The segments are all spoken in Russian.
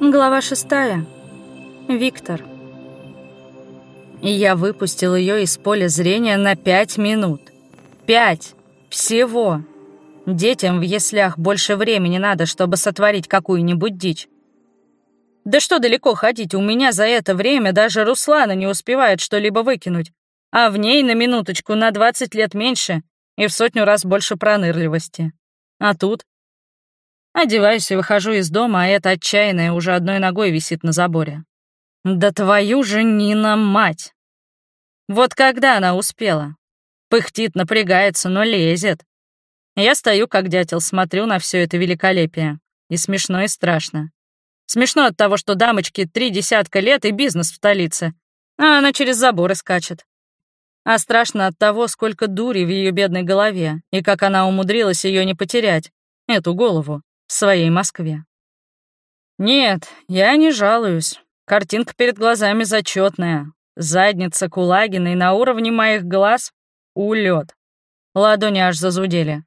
Глава шестая. Виктор. Я выпустил ее из поля зрения на пять минут. Пять! Всего! Детям в яслях больше времени надо, чтобы сотворить какую-нибудь дичь. Да что далеко ходить, у меня за это время даже Руслана не успевает что-либо выкинуть, а в ней на минуточку на 20 лет меньше и в сотню раз больше пронырливости. А тут Одеваюсь и выхожу из дома, а эта отчаянная уже одной ногой висит на заборе. Да твою же Нина мать! Вот когда она успела? Пыхтит, напрягается, но лезет. Я стою, как дятел, смотрю на все это великолепие. И смешно, и страшно. Смешно от того, что дамочке три десятка лет и бизнес в столице, а она через заборы скачет. А страшно от того, сколько дури в ее бедной голове, и как она умудрилась ее не потерять, эту голову в своей Москве. Нет, я не жалуюсь. Картинка перед глазами зачетная. Задница Кулагиной на уровне моих глаз — улет. Ладони аж зазудели.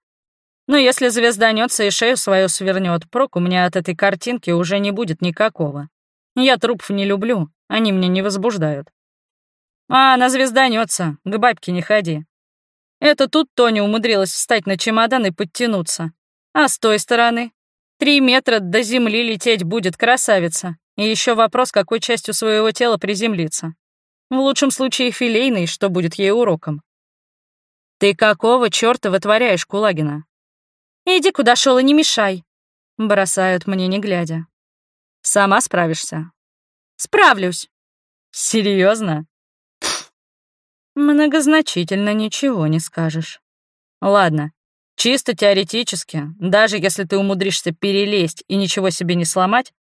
Но если звезданется и шею свою свернет, прок у меня от этой картинки уже не будет никакого. Я трупов не люблю, они меня не возбуждают. А, она звезданется, к бабке не ходи. Это тут Тоня умудрилась встать на чемодан и подтянуться. А с той стороны Три метра до земли лететь будет красавица. И еще вопрос, какой частью своего тела приземлиться. В лучшем случае филейный, что будет ей уроком. «Ты какого черта вытворяешь, Кулагина?» «Иди, куда шел и не мешай», — бросают мне, не глядя. «Сама справишься?» «Справлюсь». Серьезно? Многозначительно ничего не скажешь. Ладно, Чисто теоретически, даже если ты умудришься перелезть и ничего себе не сломать,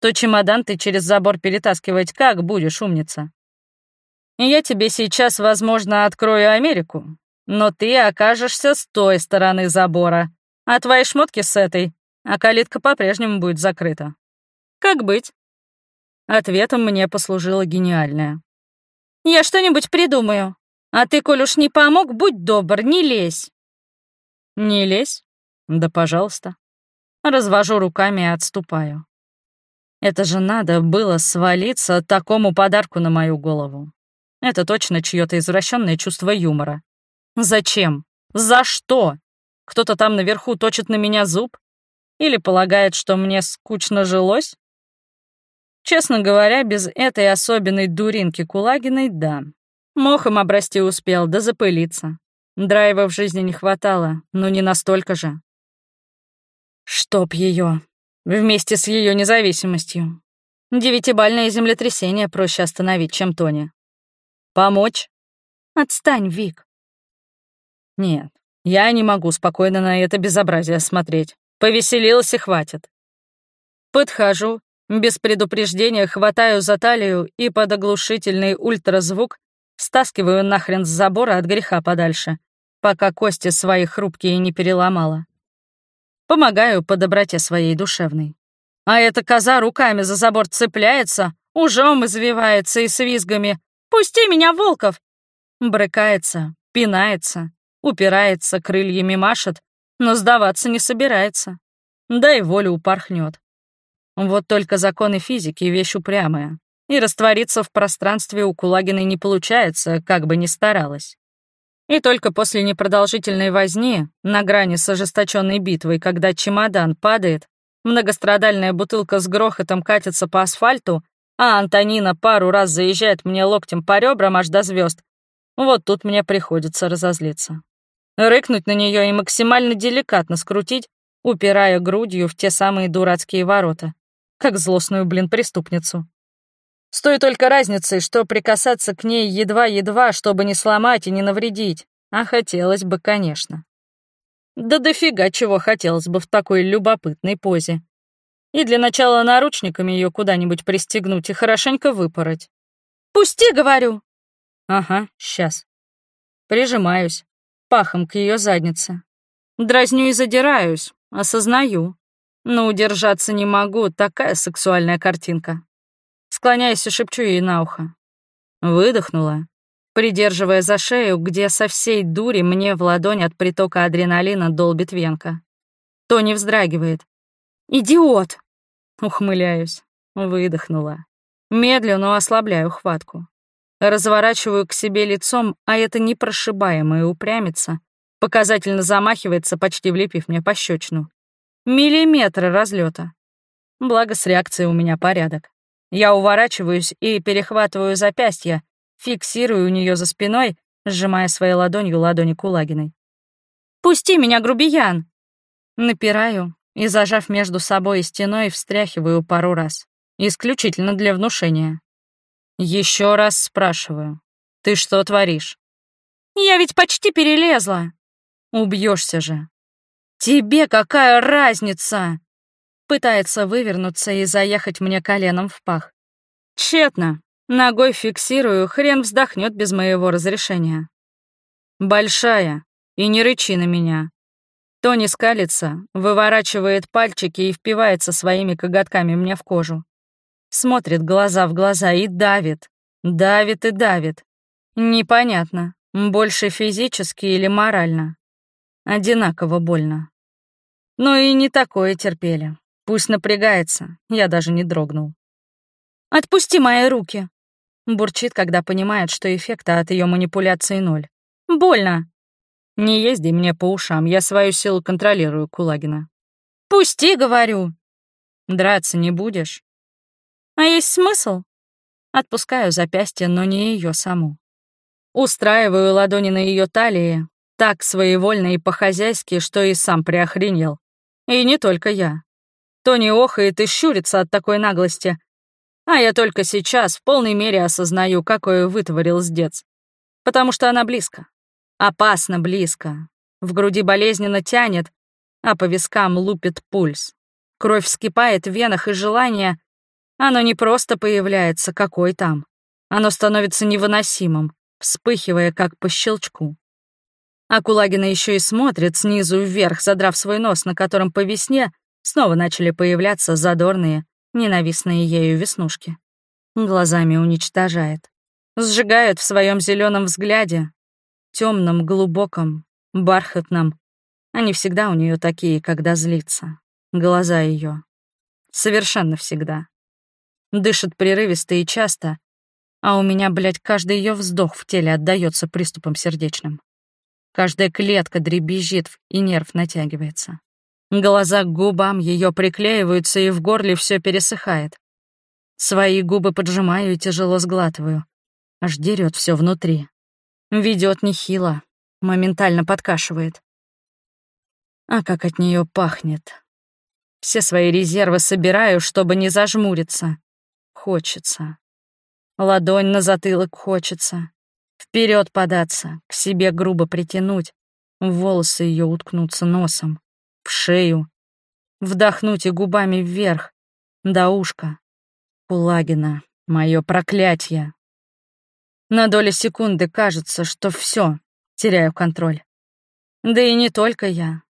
то чемодан ты через забор перетаскивать как будешь, умница. Я тебе сейчас, возможно, открою Америку, но ты окажешься с той стороны забора, а твои шмотки с этой, а калитка по-прежнему будет закрыта. Как быть? Ответом мне послужила гениальная. «Я что-нибудь придумаю. А ты, коль уж не помог, будь добр, не лезь». «Не лезь? Да, пожалуйста». Развожу руками и отступаю. Это же надо было свалиться такому подарку на мою голову. Это точно чье-то извращенное чувство юмора. Зачем? За что? Кто-то там наверху точит на меня зуб? Или полагает, что мне скучно жилось? Честно говоря, без этой особенной дуринки Кулагиной — да. Мохом обрасти успел, да запылиться. Драйва в жизни не хватало, но не настолько же. Чтоб ее, Вместе с ее независимостью. Девятибальное землетрясение проще остановить, чем Тони. Помочь? Отстань, Вик. Нет, я не могу спокойно на это безобразие смотреть. Повеселилась и хватит. Подхожу, без предупреждения хватаю за талию и под оглушительный ультразвук стаскиваю нахрен с забора от греха подальше, пока кости свои хрупкие не переломала. Помогаю по доброте своей душевной. А эта коза руками за забор цепляется, ужом извивается и с визгами «Пусти меня, Волков!» Брыкается, пинается, упирается, крыльями машет, но сдаваться не собирается. Да и волю упорхнет. Вот только законы физики — вещь упрямая, и раствориться в пространстве у Кулагиной не получается, как бы ни старалась. И только после непродолжительной возни, на грани с ожесточенной битвой, когда чемодан падает, многострадальная бутылка с грохотом катится по асфальту, а Антонина пару раз заезжает мне локтем по ребрам аж до звезд, вот тут мне приходится разозлиться. Рыкнуть на нее и максимально деликатно скрутить, упирая грудью в те самые дурацкие ворота, как злостную, блин, преступницу. С той только разницей, что прикасаться к ней едва-едва, чтобы не сломать и не навредить. А хотелось бы, конечно. Да дофига чего хотелось бы в такой любопытной позе. И для начала наручниками ее куда-нибудь пристегнуть и хорошенько выпороть. «Пусти, говорю!» «Ага, сейчас». Прижимаюсь, пахом к ее заднице. Дразню и задираюсь, осознаю. Но удержаться не могу, такая сексуальная картинка. Склоняюсь и шепчу ей на ухо. Выдохнула, придерживая за шею, где со всей дури мне в ладонь от притока адреналина долбит венка. Тони вздрагивает. «Идиот!» Ухмыляюсь. Выдохнула. Медленно ослабляю хватку. Разворачиваю к себе лицом, а это непрошибаемая упрямится, показательно замахивается, почти влепив мне пощечину. Миллиметры разлета. Благо с реакцией у меня порядок. Я уворачиваюсь и перехватываю запястье, фиксирую у нее за спиной, сжимая своей ладонью ладони Кулагиной. «Пусти меня, грубиян!» Напираю и, зажав между собой и стеной, встряхиваю пару раз. Исключительно для внушения. Еще раз спрашиваю. Ты что творишь? Я ведь почти перелезла. Убьешься же. Тебе какая разница? Пытается вывернуться и заехать мне коленом в пах. Тщетно. Ногой фиксирую, хрен вздохнет без моего разрешения. Большая, и не рычи на меня. Тони скалится, выворачивает пальчики и впивается своими коготками мне в кожу. Смотрит глаза в глаза и давит, давит и давит. Непонятно, больше физически или морально. Одинаково больно. Ну и не такое терпели. Пусть напрягается, я даже не дрогнул. «Отпусти мои руки!» Бурчит, когда понимает, что эффекта от ее манипуляции ноль. «Больно!» Не езди мне по ушам, я свою силу контролирую, Кулагина. Пусти, говорю. Драться не будешь? А есть смысл? Отпускаю запястье, но не ее саму. Устраиваю ладони на ее талии, так своевольно и по-хозяйски, что и сам приохренел. И не только я. Тони охает и щурится от такой наглости, а я только сейчас в полной мере осознаю, какое вытворил сдец. Потому что она близко. Опасно близко. В груди болезненно тянет, а по вискам лупит пульс. Кровь вскипает в венах, и желание... Оно не просто появляется, какой там. Оно становится невыносимым, вспыхивая, как по щелчку. А Кулагина еще и смотрит снизу вверх, задрав свой нос, на котором по весне снова начали появляться задорные, ненавистные ею веснушки. Глазами уничтожает. Сжигает в своем зеленом взгляде, темном, глубоком, бархатном. Они всегда у нее такие, когда злится. Глаза ее. Совершенно всегда. Дышит прерывисто и часто, а у меня, блядь, каждый ее вздох в теле отдается приступом сердечным. Каждая клетка дребезжит и нерв натягивается. Глаза к губам ее приклеиваются, и в горле все пересыхает. Свои губы поджимаю и тяжело сглатываю. Аж дерет все внутри. Ведет нехило, моментально подкашивает. А как от нее пахнет. Все свои резервы собираю, чтобы не зажмуриться. Хочется. Ладонь на затылок хочется. Вперед податься, к себе грубо притянуть, в волосы ее уткнуться носом, шею, вдохнуть и губами вверх, до ушка. Кулагина, мое проклятие. На долю секунды кажется, что все, теряю контроль. Да и не только я.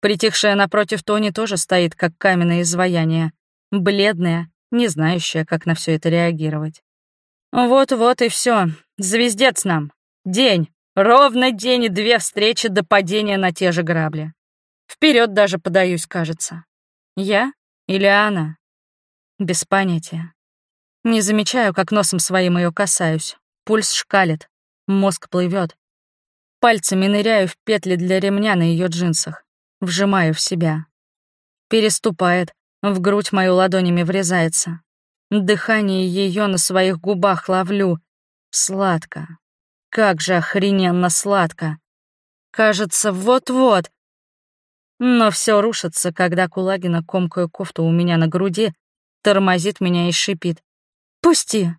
Притихшая напротив Тони тоже стоит, как каменное изваяние, бледная, не знающая, как на все это реагировать. Вот-вот и все. Звездец нам. День. Ровно день и две встречи до падения на те же грабли. Вперед даже подаюсь, кажется. Я или она? Без понятия. Не замечаю, как носом своим ее касаюсь. Пульс шкалит, мозг плывет. Пальцами ныряю в петли для ремня на ее джинсах, вжимаю в себя. Переступает, в грудь мою ладонями врезается. Дыхание ее на своих губах ловлю. Сладко. Как же охрененно сладко. Кажется, вот-вот. Но все рушится, когда Кулагина, комкая кофту у меня на груди, тормозит меня и шипит. «Пусти!»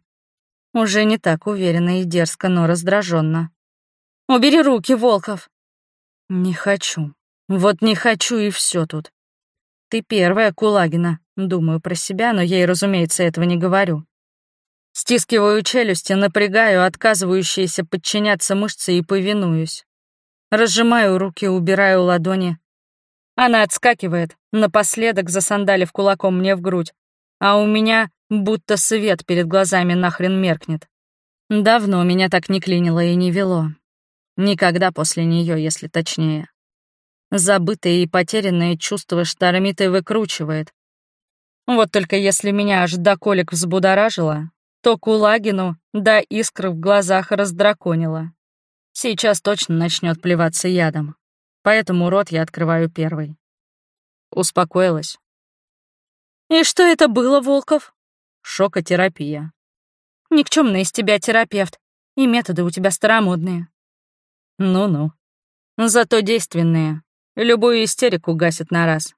Уже не так уверенно и дерзко, но раздраженно. «Убери руки, Волков!» «Не хочу. Вот не хочу, и все тут. Ты первая, Кулагина. Думаю про себя, но ей, разумеется, этого не говорю. Стискиваю челюсти, напрягаю отказывающиеся подчиняться мышцы и повинуюсь. Разжимаю руки, убираю ладони. Она отскакивает, напоследок засандалив кулаком мне в грудь, а у меня будто свет перед глазами нахрен меркнет. Давно меня так не клинило и не вело. Никогда после нее, если точнее. Забытые и потерянные чувства штормит выкручивает. Вот только если меня аж до колик взбудоражило, то Кулагину до искр в глазах раздраконило. Сейчас точно начнет плеваться ядом, поэтому рот я открываю первый. Успокоилась. «И что это было, Волков?» «Шокотерапия». «Никчемный из тебя терапевт, и методы у тебя старомодные». «Ну-ну. Зато действенные. Любую истерику гасит на раз».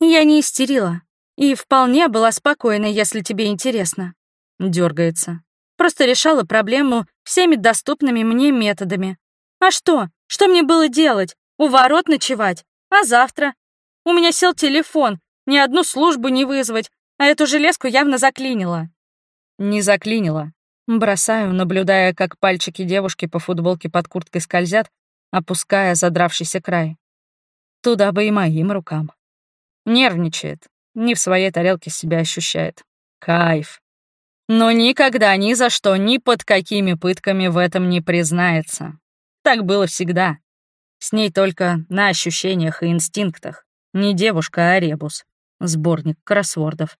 «Я не истерила. И вполне была спокойна, если тебе интересно. Дергается. Просто решала проблему всеми доступными мне методами. А что? Что мне было делать? У ворот ночевать? А завтра? У меня сел телефон, ни одну службу не вызвать, а эту железку явно заклинило. Не заклинило. Бросаю, наблюдая, как пальчики девушки по футболке под курткой скользят, опуская задравшийся край. Туда бы и моим рукам. Нервничает, не в своей тарелке себя ощущает. Кайф. Но никогда ни за что, ни под какими пытками в этом не признается. Так было всегда. С ней только на ощущениях и инстинктах. Не девушка, а ребус. Сборник кроссвордов.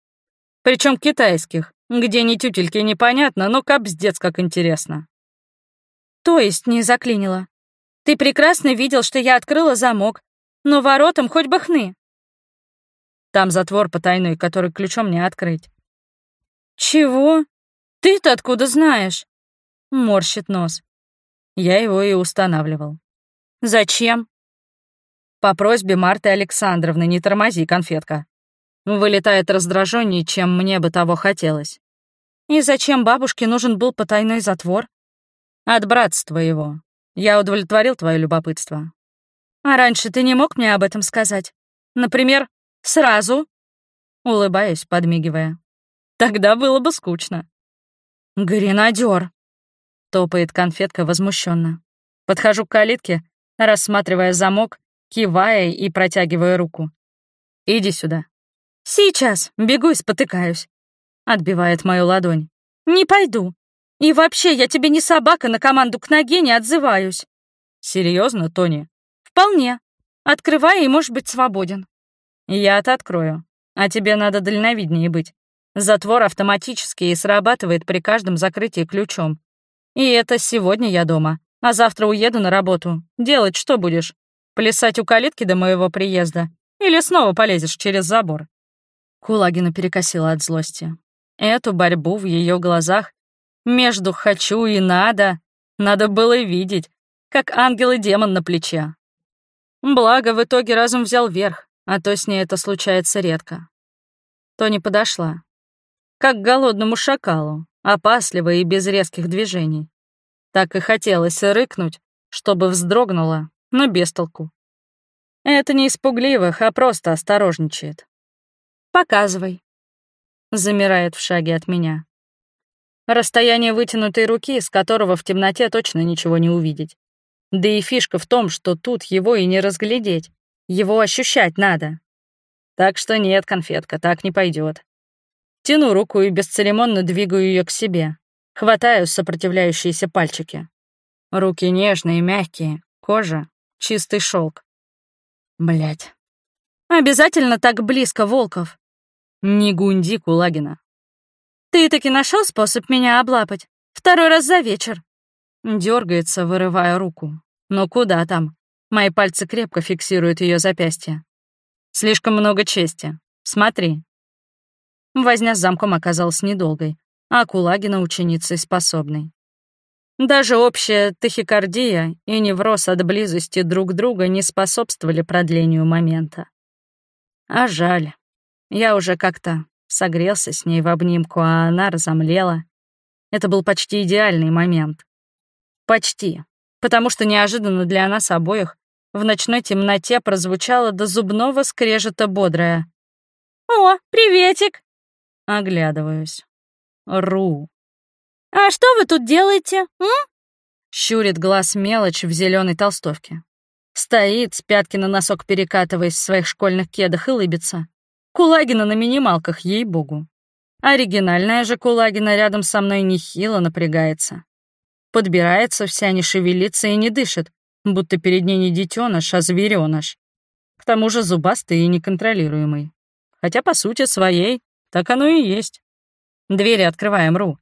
Причем китайских, где ни тютельки непонятно, но капздец как интересно. То есть не заклинило. Ты прекрасно видел, что я открыла замок, но воротам хоть бы хны. Там затвор потайной, который ключом не открыть. Чего? Ты-то откуда знаешь? Морщит нос. Я его и устанавливал. Зачем? По просьбе Марты Александровны не тормози, конфетка. Вылетает раздраженнее, чем мне бы того хотелось. И зачем бабушке нужен был потайной затвор? От братства его. Я удовлетворил твое любопытство. А раньше ты не мог мне об этом сказать? Например, Сразу?» Улыбаюсь, подмигивая. «Тогда было бы скучно». «Гренадер!» — топает конфетка возмущенно. Подхожу к калитке, рассматривая замок, кивая и протягивая руку. «Иди сюда». «Сейчас, бегу и спотыкаюсь», — отбивает мою ладонь. «Не пойду. И вообще, я тебе не собака, на команду к ноге не отзываюсь». Серьезно, Тони?» «Вполне. Открывай и можешь быть свободен». Я-то открою. А тебе надо дальновиднее быть. Затвор автоматически и срабатывает при каждом закрытии ключом. И это сегодня я дома, а завтра уеду на работу. Делать что будешь? Плясать у калитки до моего приезда? Или снова полезешь через забор?» Кулагина перекосила от злости. Эту борьбу в ее глазах между «хочу» и «надо» надо было видеть, как ангел и демон на плече. Благо, в итоге разум взял верх, а то с ней это случается редко. Тони подошла. Как к голодному шакалу, опасливо и без резких движений. Так и хотелось рыкнуть, чтобы вздрогнула, но без толку. Это не испугливых, а просто осторожничает. «Показывай», — замирает в шаге от меня. Расстояние вытянутой руки, с которого в темноте точно ничего не увидеть. Да и фишка в том, что тут его и не разглядеть. Его ощущать надо. Так что нет, конфетка, так не пойдет. Тяну руку и бесцеремонно двигаю ее к себе. Хватаю сопротивляющиеся пальчики. Руки нежные, мягкие, кожа — чистый шелк. Блять. Обязательно так близко, Волков. Не гунди, Кулагина. Ты таки нашел способ меня облапать? Второй раз за вечер. Дергается, вырывая руку. Но куда там? Мои пальцы крепко фиксируют ее запястье. Слишком много чести. Смотри. Возня с замком оказалась недолгой, а Кулагина ученицей способной. Даже общая тахикардия и невроз от близости друг друга не способствовали продлению момента. А жаль. Я уже как-то согрелся с ней в обнимку, а она разомлела. Это был почти идеальный момент. Почти. Потому что неожиданно для нас обоих в ночной темноте прозвучало до зубного скрежета бодрое. «О, приветик!» Оглядываюсь. Ру. «А что вы тут делаете, м?» Щурит глаз мелочь в зеленой толстовке. Стоит, с пятки на носок перекатываясь в своих школьных кедах и лыбится. Кулагина на минималках, ей-богу. Оригинальная же Кулагина рядом со мной нехило напрягается. Подбирается вся, не шевелится и не дышит, будто перед ней не детеныш, а звереныш. К тому же зубастый и неконтролируемый. Хотя, по сути своей, Так оно и есть. Двери открываем, Ру.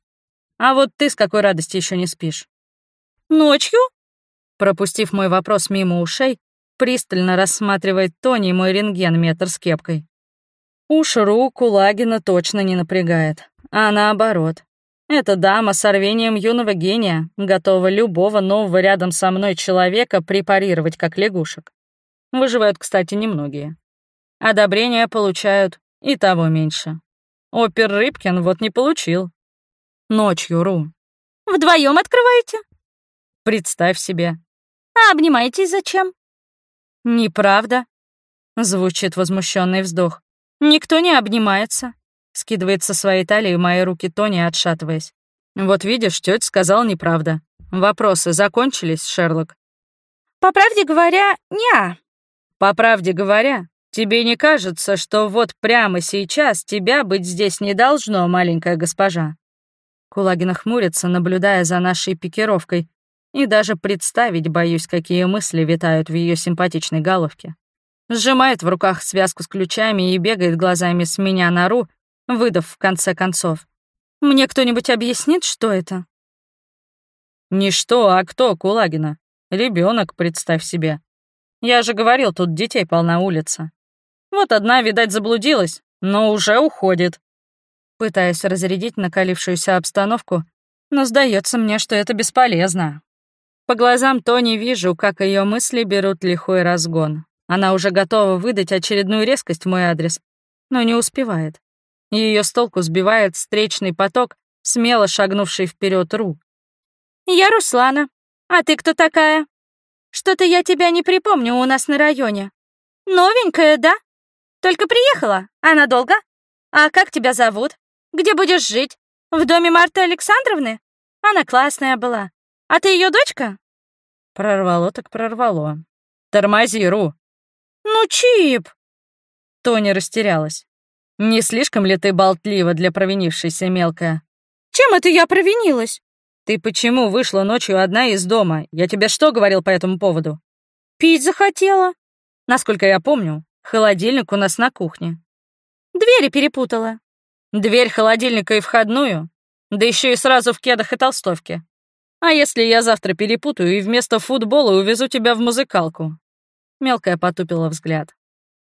А вот ты с какой радости еще не спишь? Ночью? Пропустив мой вопрос мимо ушей, пристально рассматривает Тони мой рентген метр с кепкой. Уж Ру Кулагина точно не напрягает, а наоборот. Эта дама с рвением юного гения готова любого нового рядом со мной человека препарировать как лягушек. Выживают, кстати, немногие. Одобрения получают и того меньше. Опер Рыбкин вот не получил. Ночью, Ру. Вдвоем открываете? Представь себе. А обнимаетесь зачем? Неправда. Звучит возмущенный вздох. Никто не обнимается. Скидывает со своей талии мои руки Тони, отшатываясь. Вот видишь, тетя сказал неправда. Вопросы закончились, Шерлок? По правде говоря, не. По правде говоря, тебе не кажется, что вот прямо сейчас тебя быть здесь не должно, маленькая госпожа? Кулагина хмурится, наблюдая за нашей пикировкой, и даже представить боюсь, какие мысли витают в ее симпатичной головке. Сжимает в руках связку с ключами и бегает глазами с меня на Ру, выдав в конце концов. «Мне кто-нибудь объяснит, что это?» «Не что, а кто, Кулагина? Ребенок, представь себе. Я же говорил, тут детей полна улица. Вот одна, видать, заблудилась, но уже уходит». Пытаюсь разрядить накалившуюся обстановку, но сдается мне, что это бесполезно. По глазам Тони вижу, как ее мысли берут лихой разгон. Она уже готова выдать очередную резкость в мой адрес, но не успевает. Ее с толку сбивает встречный поток, смело шагнувший вперед Ру. «Я Руслана. А ты кто такая? Что-то я тебя не припомню у нас на районе. Новенькая, да? Только приехала. А надолго? А как тебя зовут? Где будешь жить? В доме Марты Александровны? Она классная была. А ты ее дочка?» Прорвало так прорвало. «Тормози, Ру!» «Ну, Чип!» Тони растерялась. Не слишком ли ты болтлива для провинившейся мелкая? Чем это я провинилась? Ты почему вышла ночью одна из дома? Я тебе что говорил по этому поводу? Пить захотела. Насколько я помню, холодильник у нас на кухне. Двери перепутала. Дверь холодильника и входную? Да еще и сразу в кедах и толстовке. А если я завтра перепутаю и вместо футбола увезу тебя в музыкалку? Мелкая потупила взгляд.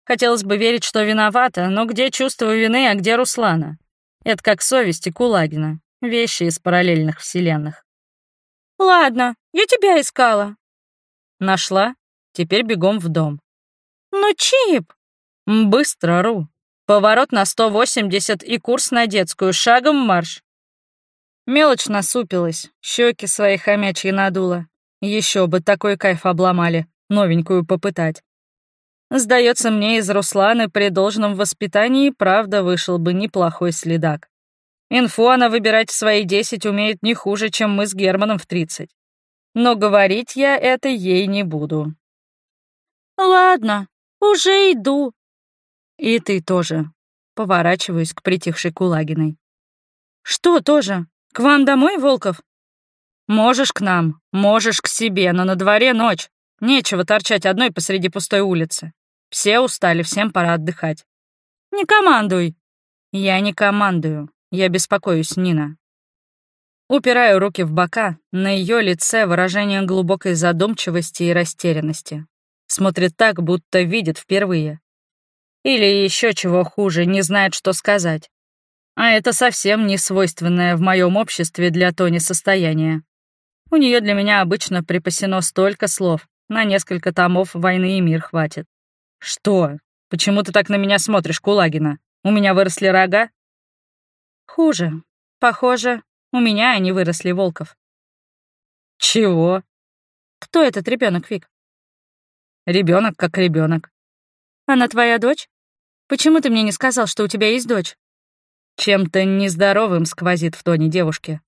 Хотелось бы верить, что виновата, но где чувство вины, а где Руслана? Это как совесть и Кулагина. Вещи из параллельных вселенных. Ладно, я тебя искала. Нашла? Теперь бегом в дом. Но Чип... Быстро, Ру. Поворот на 180 и курс на детскую. Шагом марш. Мелочь насупилась, щеки свои хомячьи надула. Еще бы такой кайф обломали, новенькую попытать. Сдается мне, из Русланы при должном воспитании правда вышел бы неплохой следак. Инфу она выбирать в свои десять умеет не хуже, чем мы с Германом в тридцать. Но говорить я это ей не буду. Ладно, уже иду. И ты тоже. Поворачиваюсь к притихшей Кулагиной. Что тоже? К вам домой, Волков? Можешь к нам, можешь к себе, но на дворе ночь. Нечего торчать одной посреди пустой улицы. Все устали, всем пора отдыхать. Не командуй. Я не командую. Я беспокоюсь, Нина. Упираю руки в бока, на ее лице выражение глубокой задумчивости и растерянности. Смотрит так, будто видит впервые. Или еще чего хуже, не знает, что сказать. А это совсем не свойственное в моем обществе для Тони состояние. У нее для меня обычно припасено столько слов, на несколько томов «Войны и мир» хватит. «Что? Почему ты так на меня смотришь, Кулагина? У меня выросли рога?» «Хуже. Похоже, у меня они выросли, Волков». «Чего?» «Кто этот ребенок, Вик?» Ребенок как ребенок. «Она твоя дочь? Почему ты мне не сказал, что у тебя есть дочь?» Чем-то нездоровым сквозит в тоне девушки.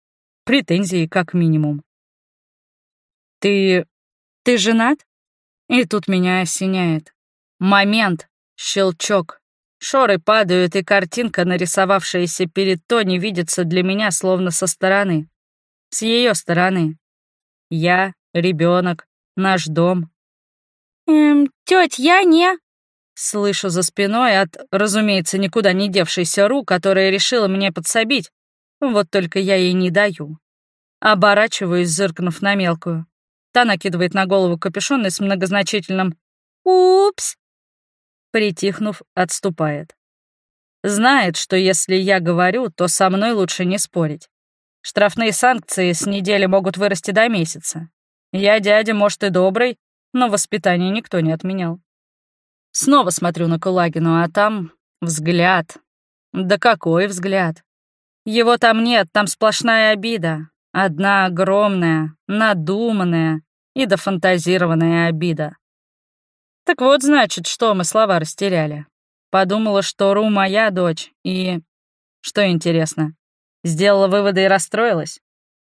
Претензии как минимум. «Ты... ты женат?» И тут меня осеняет. Момент, щелчок. Шоры падают, и картинка, нарисовавшаяся перед Тони, видится для меня словно со стороны. С ее стороны. Я, ребенок, наш дом. Эм, тетя, я не... Слышу за спиной от, разумеется, никуда не девшейся Ру, которая решила мне подсобить. Вот только я ей не даю. Оборачиваюсь, зыркнув на мелкую. Та накидывает на голову капюшон и с многозначительным «Упс!» Притихнув, отступает. Знает, что если я говорю, то со мной лучше не спорить. Штрафные санкции с недели могут вырасти до месяца. Я дядя, может, и добрый, но воспитание никто не отменял. Снова смотрю на Кулагину, а там взгляд. Да какой взгляд? Его там нет, там сплошная обида. Одна огромная, надуманная и дофантазированная обида. Так вот, значит, что мы слова растеряли. Подумала, что Ру моя дочь, и... Что интересно, сделала выводы и расстроилась?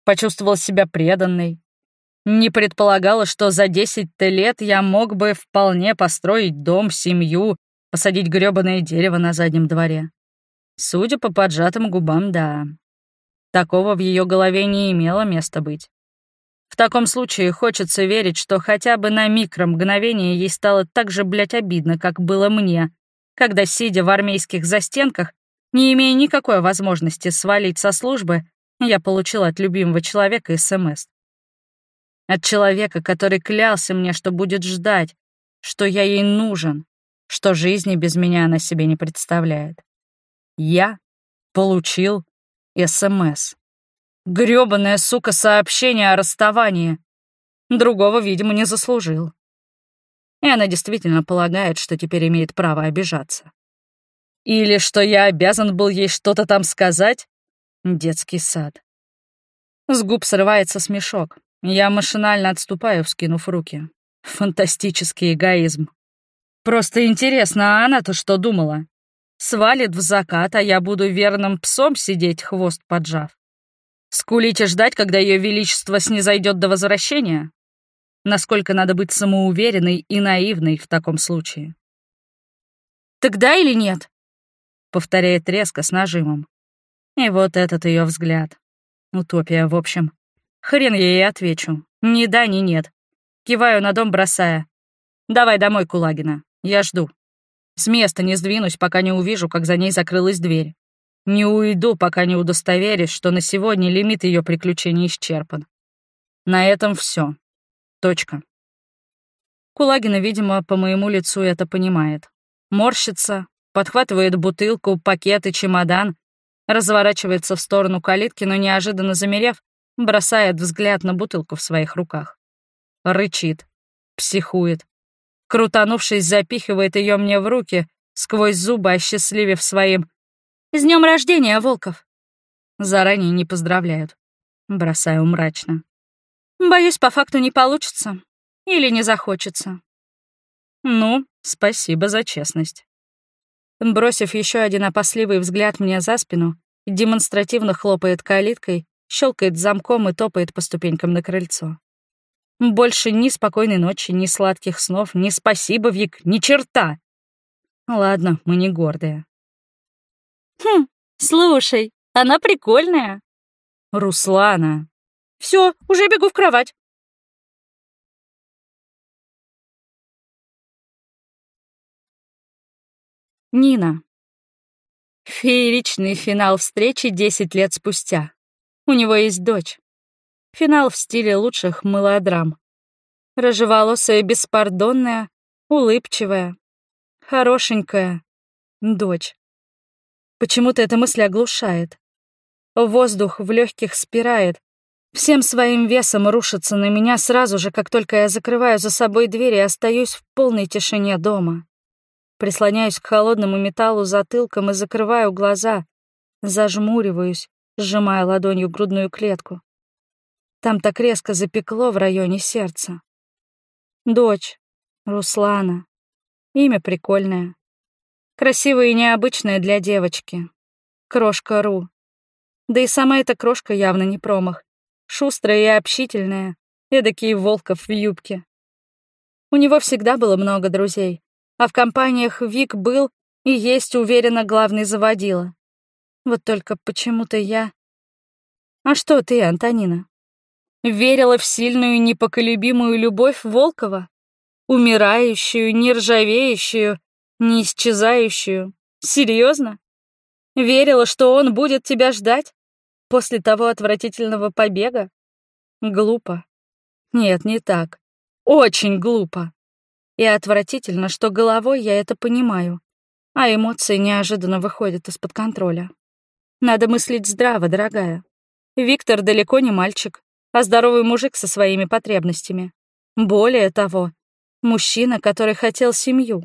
Почувствовала себя преданной, не предполагала, что за 10-то лет я мог бы вполне построить дом, семью, посадить грёбаное дерево на заднем дворе. Судя по поджатым губам, да. Такого в ее голове не имело места быть. В таком случае хочется верить, что хотя бы на микромгновение ей стало так же, блядь, обидно, как было мне, когда, сидя в армейских застенках, не имея никакой возможности свалить со службы, я получила от любимого человека СМС. От человека, который клялся мне, что будет ждать, что я ей нужен, что жизни без меня она себе не представляет. Я получил СМС. Грёбаная сука сообщение о расставании. Другого, видимо, не заслужил. И она действительно полагает, что теперь имеет право обижаться. Или что я обязан был ей что-то там сказать? Детский сад. С губ срывается смешок. Я машинально отступаю, вскинув руки. Фантастический эгоизм. Просто интересно, а она-то что думала? Свалит в закат, а я буду верным псом сидеть, хвост поджав. Скулить и ждать, когда ее величество снизойдет до возвращения? Насколько надо быть самоуверенной и наивной в таком случае? «Тогда или нет?» — повторяет резко с нажимом. И вот этот ее взгляд. Утопия, в общем. Хрен я ей отвечу. Ни да, ни нет. Киваю на дом, бросая. «Давай домой, Кулагина. Я жду. С места не сдвинусь, пока не увижу, как за ней закрылась дверь. Не уйду, пока не удостоверюсь, что на сегодня лимит ее приключений исчерпан. На этом все. Точка. Кулагина, видимо, по моему лицу это понимает. Морщится, подхватывает бутылку, пакет и чемодан, разворачивается в сторону калитки, но неожиданно замерев, бросает взгляд на бутылку в своих руках. Рычит, психует. Крутанувшись, запихивает ее мне в руки, сквозь зубы осчастливив своим «С днем рождения, Волков!» Заранее не поздравляют. Бросаю мрачно. Боюсь, по факту не получится. Или не захочется. Ну, спасибо за честность. Бросив еще один опасливый взгляд мне за спину, демонстративно хлопает калиткой, щелкает замком и топает по ступенькам на крыльцо. Больше ни спокойной ночи, ни сладких снов, ни спасибо, Вик, ни черта. Ладно, мы не гордые. Хм, слушай, она прикольная. Руслана. Все, уже бегу в кровать. Нина. Фееричный финал встречи 10 лет спустя. У него есть дочь. Финал в стиле лучших мылодрам. Рыжеволосая, беспардонная, улыбчивая, хорошенькая дочь. Почему-то эта мысль оглушает. Воздух в легких спирает, всем своим весом рушится на меня сразу же, как только я закрываю за собой дверь и остаюсь в полной тишине дома. Прислоняюсь к холодному металлу затылком и закрываю глаза, зажмуриваюсь, сжимая ладонью грудную клетку. Там так резко запекло в районе сердца. Дочь. Руслана. Имя прикольное. Красивое и необычное для девочки. Крошка Ру. Да и сама эта крошка явно не промах. Шустрая и общительная. Эдакий Волков в юбке. У него всегда было много друзей, а в компаниях Вик был и есть, уверенно, главный заводила. Вот только почему-то я... А что ты, Антонина? Верила в сильную непоколебимую любовь Волкова? Умирающую, нержавеющую, Не исчезающую. Серьезно? Верила, что он будет тебя ждать? После того отвратительного побега? Глупо. Нет, не так. Очень глупо. И отвратительно, что головой я это понимаю, а эмоции неожиданно выходят из-под контроля. Надо мыслить здраво, дорогая. Виктор далеко не мальчик, а здоровый мужик со своими потребностями. Более того, мужчина, который хотел семью,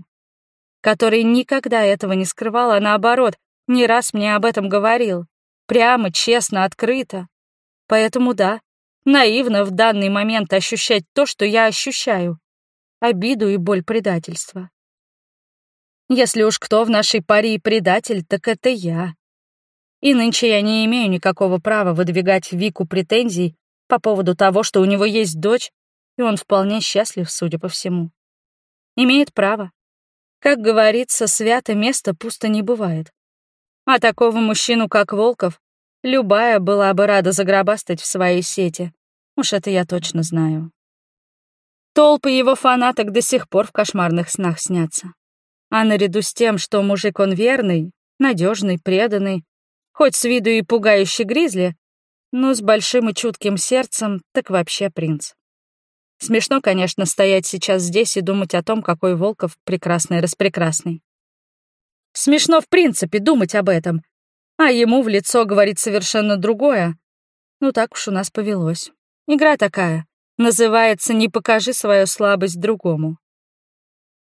который никогда этого не скрывал, а наоборот, не раз мне об этом говорил. Прямо, честно, открыто. Поэтому да, наивно в данный момент ощущать то, что я ощущаю. Обиду и боль предательства. Если уж кто в нашей паре предатель, так это я. И нынче я не имею никакого права выдвигать Вику претензий по поводу того, что у него есть дочь, и он вполне счастлив, судя по всему. Имеет право. Как говорится, свято место пусто не бывает. А такого мужчину, как Волков, любая была бы рада загробастать в своей сети. Уж это я точно знаю. Толпы его фанаток до сих пор в кошмарных снах снятся. А наряду с тем, что мужик он верный, надежный, преданный, хоть с виду и пугающий гризли, но с большим и чутким сердцем, так вообще принц. Смешно, конечно, стоять сейчас здесь и думать о том, какой Волков прекрасный-распрекрасный. Смешно, в принципе, думать об этом, а ему в лицо говорит совершенно другое. Ну так уж у нас повелось. Игра такая. Называется «Не покажи свою слабость другому».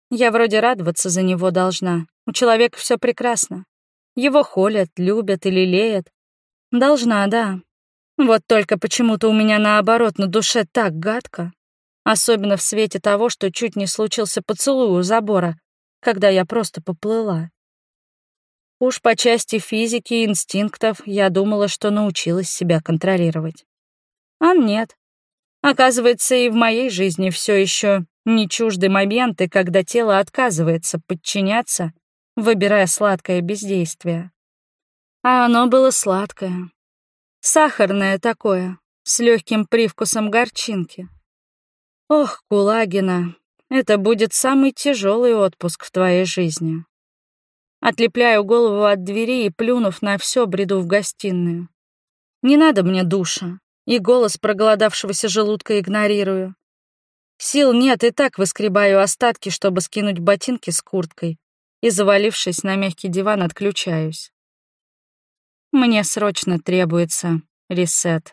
Я вроде радоваться за него должна. У человека все прекрасно. Его холят, любят или леют. Должна, да. Вот только почему-то у меня наоборот на душе так гадко. Особенно в свете того, что чуть не случился поцелуй у забора, когда я просто поплыла. Уж по части физики и инстинктов я думала, что научилась себя контролировать. А нет. Оказывается, и в моей жизни все еще не чужды моменты, когда тело отказывается подчиняться, выбирая сладкое бездействие. А оно было сладкое. Сахарное такое, с легким привкусом горчинки. Ох, Кулагина, это будет самый тяжелый отпуск в твоей жизни. Отлепляю голову от двери и, плюнув на все, бреду в гостиную. Не надо мне душа, и голос проголодавшегося желудка игнорирую. Сил нет, и так выскребаю остатки, чтобы скинуть ботинки с курткой, и, завалившись на мягкий диван, отключаюсь. Мне срочно требуется ресет.